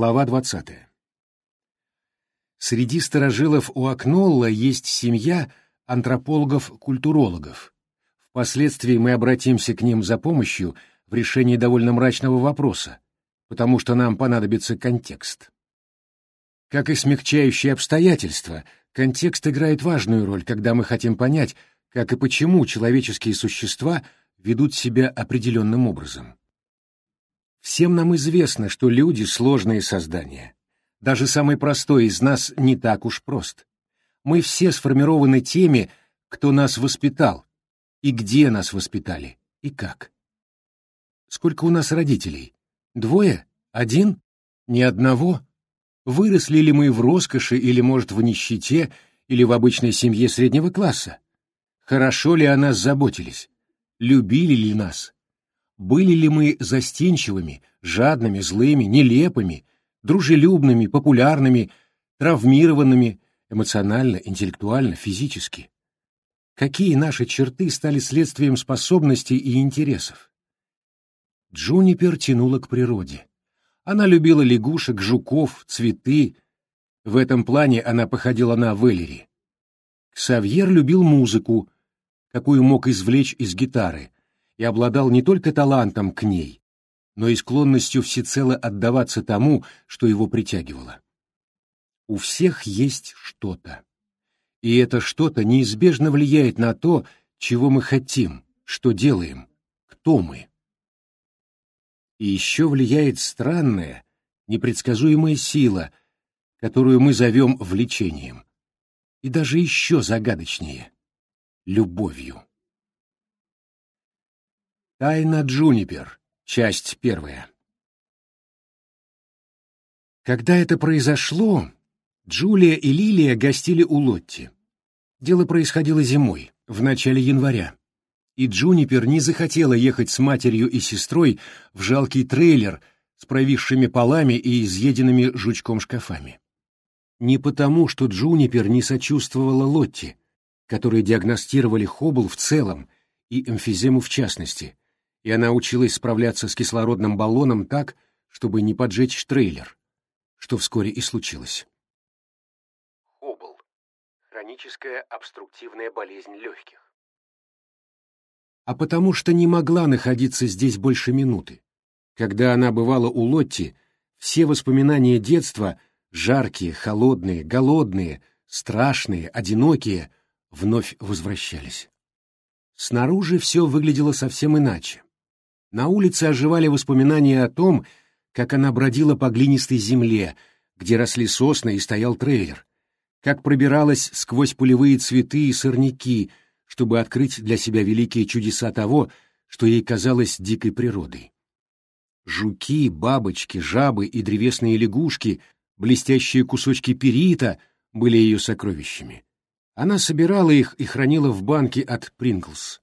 Глава 20. Среди старожилов у Акнолла есть семья антропологов-культурологов. Впоследствии мы обратимся к ним за помощью в решении довольно мрачного вопроса, потому что нам понадобится контекст. Как и смягчающие обстоятельства, контекст играет важную роль, когда мы хотим понять, как и почему человеческие существа ведут себя определенным образом. Всем нам известно, что люди — сложные создания. Даже самый простой из нас не так уж прост. Мы все сформированы теми, кто нас воспитал, и где нас воспитали, и как. Сколько у нас родителей? Двое? Один? Ни одного? Выросли ли мы в роскоши или, может, в нищете, или в обычной семье среднего класса? Хорошо ли о нас заботились? Любили ли нас? Были ли мы застенчивыми, жадными, злыми, нелепыми, дружелюбными, популярными, травмированными, эмоционально, интеллектуально, физически? Какие наши черты стали следствием способностей и интересов? Джунипер тянула к природе. Она любила лягушек, жуков, цветы. В этом плане она походила на Веллери. Ксавьер любил музыку, какую мог извлечь из гитары, и обладал не только талантом к ней, но и склонностью всецело отдаваться тому, что его притягивало. У всех есть что-то. И это что-то неизбежно влияет на то, чего мы хотим, что делаем, кто мы. И еще влияет странная, непредсказуемая сила, которую мы зовем влечением. И даже еще загадочнее — любовью. Тайна Джунипер. Часть первая. Когда это произошло, Джулия и Лилия гостили у Лотти. Дело происходило зимой, в начале января. И Джунипер не захотела ехать с матерью и сестрой в жалкий трейлер с провисшими полами и изъеденными жучком шкафами. Не потому, что Джунипер не сочувствовала Лотти, которой диагностировали Хоббл в целом и эмфизему в частности, и она училась справляться с кислородным баллоном так, чтобы не поджечь трейлер, что вскоре и случилось. Хоббл. Хроническая обструктивная болезнь легких. А потому что не могла находиться здесь больше минуты. Когда она бывала у Лотти, все воспоминания детства, жаркие, холодные, голодные, страшные, одинокие, вновь возвращались. Снаружи все выглядело совсем иначе. На улице оживали воспоминания о том, как она бродила по глинистой земле, где росли сосны и стоял трейлер, как пробиралась сквозь полевые цветы и сорняки, чтобы открыть для себя великие чудеса того, что ей казалось дикой природой. Жуки, бабочки, жабы и древесные лягушки, блестящие кусочки перита были ее сокровищами. Она собирала их и хранила в банке от Принглс.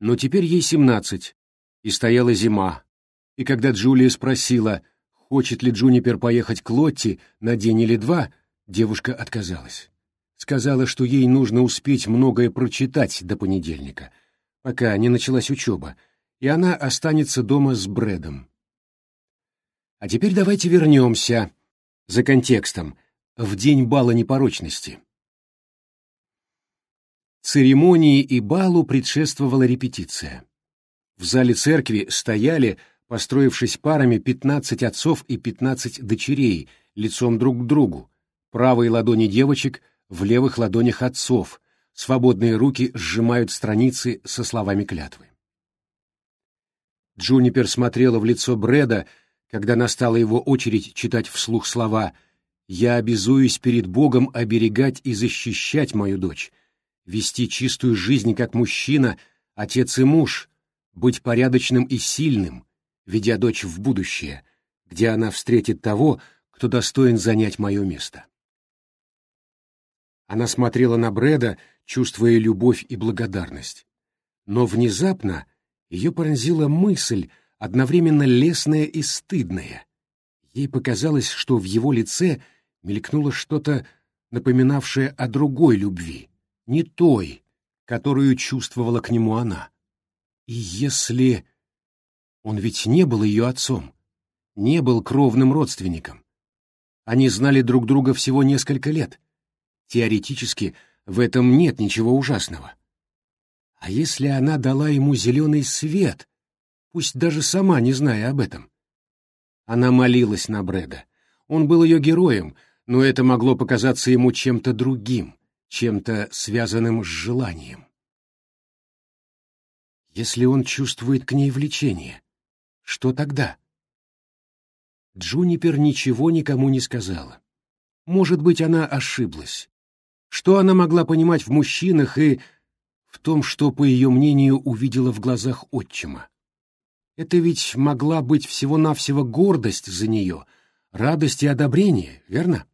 Но теперь ей семнадцать, и стояла зима. И когда Джулия спросила, хочет ли Джунипер поехать к Лотти на день или два, девушка отказалась. Сказала, что ей нужно успеть многое прочитать до понедельника, пока не началась учеба, и она останется дома с Брэдом. А теперь давайте вернемся, за контекстом, в день бала непорочности. Церемонии и балу предшествовала репетиция. В зале церкви стояли, построившись парами, пятнадцать отцов и пятнадцать дочерей, лицом друг к другу, правые ладони девочек в левых ладонях отцов, свободные руки сжимают страницы со словами клятвы. Джунипер смотрела в лицо Брэда, когда настала его очередь читать вслух слова «Я обязуюсь перед Богом оберегать и защищать мою дочь», вести чистую жизнь как мужчина, отец и муж, быть порядочным и сильным, ведя дочь в будущее, где она встретит того, кто достоин занять мое место. Она смотрела на Брэда, чувствуя любовь и благодарность. Но внезапно ее пронзила мысль, одновременно лесная и стыдная. Ей показалось, что в его лице мелькнуло что-то, напоминавшее о другой любви не той, которую чувствовала к нему она. И если... Он ведь не был ее отцом. не был кровным родственником. Они знали друг друга всего несколько лет. Теоретически в этом нет ничего ужасного. А если она дала ему зеленый свет, пусть даже сама не зная об этом? Она молилась на Брэда. Он был ее героем, но это могло показаться ему чем-то другим, чем-то связанным с желанием. Если он чувствует к ней влечение, что тогда? Джунипер ничего никому не сказала. Может быть, она ошиблась. Что она могла понимать в мужчинах и в том, что, по ее мнению, увидела в глазах отчима? Это ведь могла быть всего-навсего гордость за нее, радость и одобрение, верно?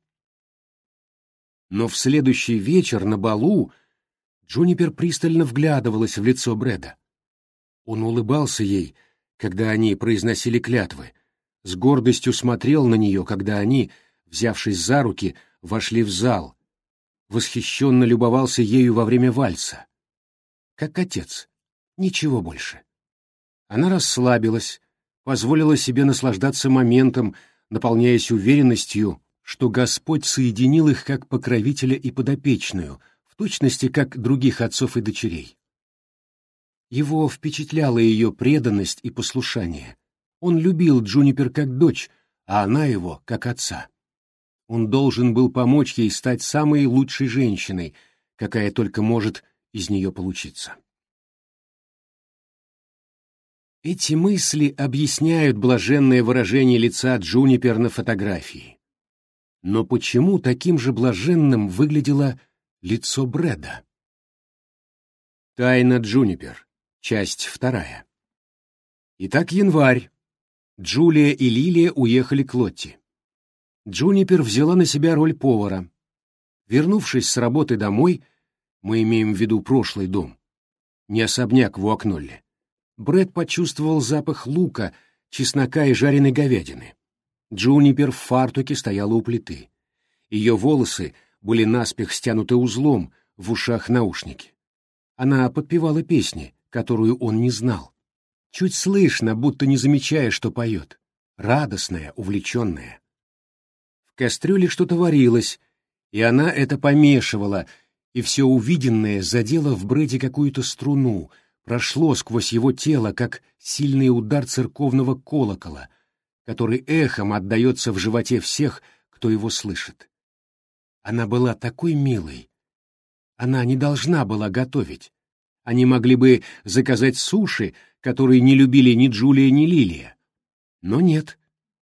Но в следующий вечер на балу Джунипер пристально вглядывалась в лицо Брэда. Он улыбался ей, когда они произносили клятвы, с гордостью смотрел на нее, когда они, взявшись за руки, вошли в зал, восхищенно любовался ею во время вальса. Как отец, ничего больше. Она расслабилась, позволила себе наслаждаться моментом, наполняясь уверенностью, что Господь соединил их как покровителя и подопечную, в точности как других отцов и дочерей. Его впечатляла ее преданность и послушание. Он любил Джунипер как дочь, а она его как отца. Он должен был помочь ей стать самой лучшей женщиной, какая только может из нее получиться. Эти мысли объясняют блаженное выражение лица Джунипер на фотографии. Но почему таким же блаженным выглядело лицо Брэда? Тайна Джунипер. Часть вторая. Итак, январь. Джулия и Лилия уехали к Лотти. Джунипер взяла на себя роль повара. Вернувшись с работы домой, мы имеем в виду прошлый дом, не особняк в Уакнолле, Брэд почувствовал запах лука, чеснока и жареной говядины. Джунипер в фартуке стояла у плиты. Ее волосы были наспех стянуты узлом, в ушах наушники. Она подпевала песни, которую он не знал. Чуть слышно, будто не замечая, что поет. Радостная, увлеченная. В кастрюле что-то варилось, и она это помешивала, и все увиденное задело в Брэде какую-то струну, прошло сквозь его тело, как сильный удар церковного колокола, который эхом отдается в животе всех, кто его слышит. Она была такой милой. Она не должна была готовить. Они могли бы заказать суши, которые не любили ни Джулия, ни Лилия. Но нет,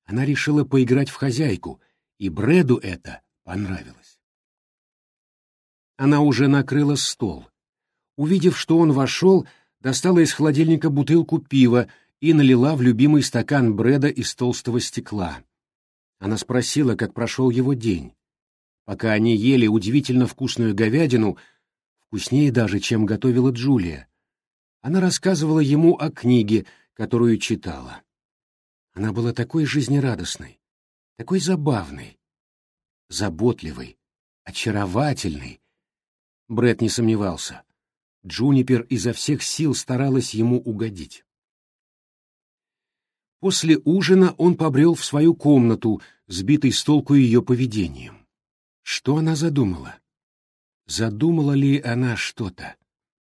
она решила поиграть в хозяйку, и Брэду это понравилось. Она уже накрыла стол. Увидев, что он вошел, достала из холодильника бутылку пива и налила в любимый стакан Брэда из толстого стекла. Она спросила, как прошел его день. Пока они ели удивительно вкусную говядину, вкуснее даже, чем готовила Джулия, она рассказывала ему о книге, которую читала. Она была такой жизнерадостной, такой забавной, заботливой, очаровательной. Брэд не сомневался. Джунипер изо всех сил старалась ему угодить. После ужина он побрел в свою комнату, сбитый с толку ее поведением. Что она задумала? Задумала ли она что-то?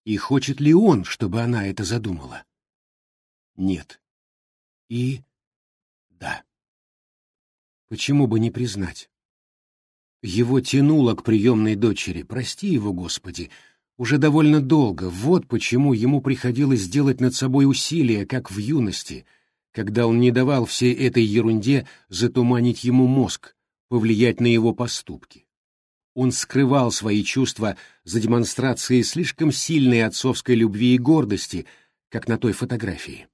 И хочет ли он, чтобы она это задумала? Нет. И да. Почему бы не признать? Его тянуло к приемной дочери, прости его, Господи, уже довольно долго, вот почему ему приходилось делать над собой усилия, как в юности, когда он не давал всей этой ерунде затуманить ему мозг, повлиять на его поступки. Он скрывал свои чувства за демонстрацией слишком сильной отцовской любви и гордости, как на той фотографии.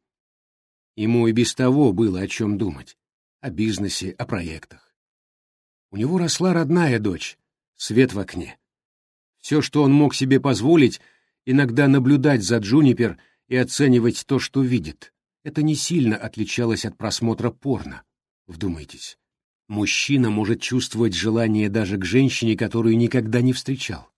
Ему и без того было о чем думать, о бизнесе, о проектах. У него росла родная дочь, свет в окне. Все, что он мог себе позволить, иногда наблюдать за Джунипер и оценивать то, что видит. Это не сильно отличалось от просмотра порно. Вдумайтесь. Мужчина может чувствовать желание даже к женщине, которую никогда не встречал.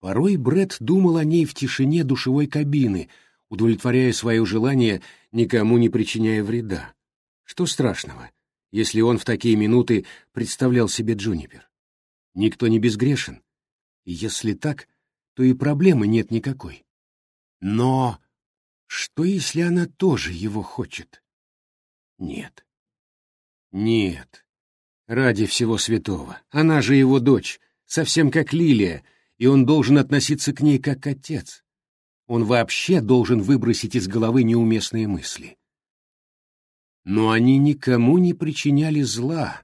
Порой Бред думал о ней в тишине душевой кабины, удовлетворяя свое желание, никому не причиняя вреда. Что страшного, если он в такие минуты представлял себе Джунипер? Никто не безгрешен. Если так, то и проблемы нет никакой. Но что, если она тоже его хочет? Нет. Нет. Ради всего святого. Она же его дочь, совсем как Лилия, и он должен относиться к ней как отец. Он вообще должен выбросить из головы неуместные мысли. Но они никому не причиняли зла.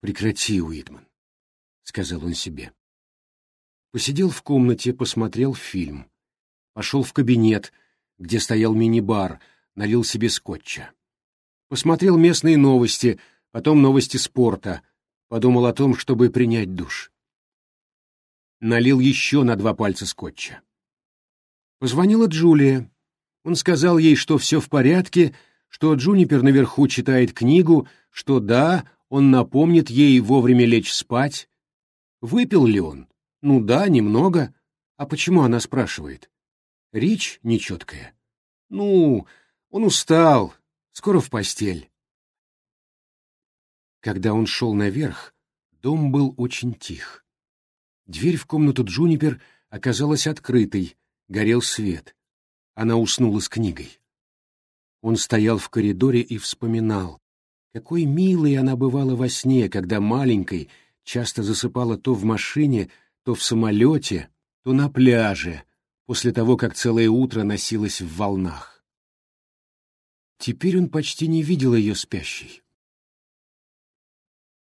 «Прекрати, Уитман», — сказал он себе. Посидел в комнате, посмотрел фильм. Пошел в кабинет, где стоял мини-бар, налил себе скотча. Посмотрел местные новости, потом новости спорта, подумал о том, чтобы принять душ. Налил еще на два пальца скотча. Позвонила Джулия. Он сказал ей, что все в порядке, что Джунипер наверху читает книгу, что да, он напомнит ей вовремя лечь спать. Выпил ли он? Ну да, немного. А почему она спрашивает? Речь нечеткая. Ну, он устал, скоро в постель. Когда он шел наверх, дом был очень тих. Дверь в комнату Джунипер оказалась открытой, горел свет. Она уснула с книгой. Он стоял в коридоре и вспоминал, какой милой она бывала во сне, когда маленькой часто засыпала то в машине, то в самолете, то на пляже, после того, как целое утро носилась в волнах. Теперь он почти не видел ее спящей.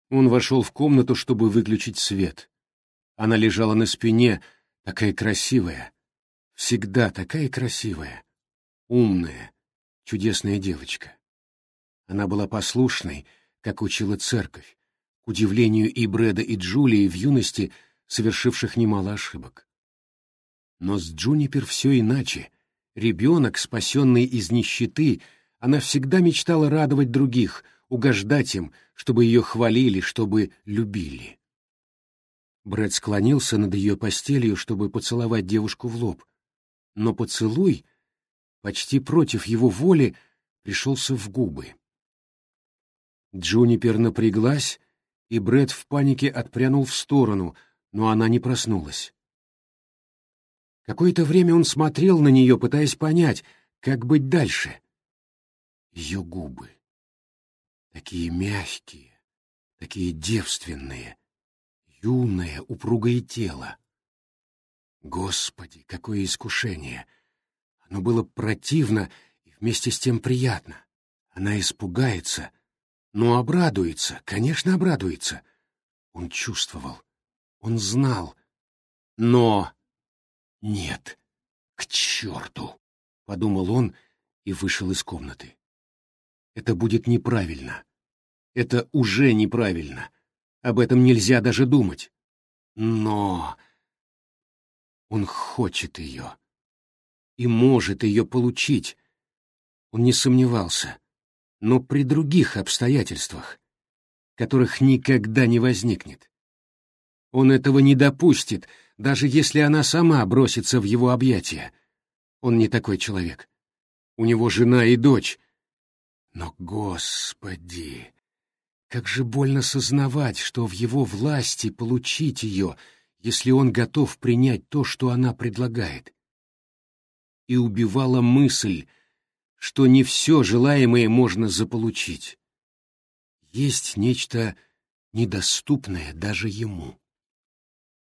Он вошел в комнату, чтобы выключить свет. Она лежала на спине, такая красивая, всегда такая красивая, умная, чудесная девочка. Она была послушной, как учила церковь, к удивлению и Брэда, и Джулии в юности, совершивших немало ошибок. Но с Джунипер все иначе. Ребенок, спасенный из нищеты, она всегда мечтала радовать других, угождать им, чтобы ее хвалили, чтобы любили. Брэд склонился над ее постелью, чтобы поцеловать девушку в лоб. Но поцелуй, почти против его воли, пришелся в губы. Джунипер напряглась, и Брэд в панике отпрянул в сторону, но она не проснулась. Какое-то время он смотрел на нее, пытаясь понять, как быть дальше. Ее губы. Такие мягкие, такие девственные, юное, упругое тело. Господи, какое искушение! Оно было противно и вместе с тем приятно. Она испугается, но обрадуется, конечно, обрадуется. Он чувствовал, он знал, но... Нет, к черту! — подумал он и вышел из комнаты. Это будет неправильно. Это уже неправильно. Об этом нельзя даже думать. Но он хочет ее и может ее получить. Он не сомневался, но при других обстоятельствах, которых никогда не возникнет. Он этого не допустит, даже если она сама бросится в его объятия. Он не такой человек. У него жена и дочь. Но, Господи, как же больно сознавать, что в его власти получить ее, если он готов принять то, что она предлагает. И убивала мысль, что не все желаемое можно заполучить. Есть нечто недоступное даже ему.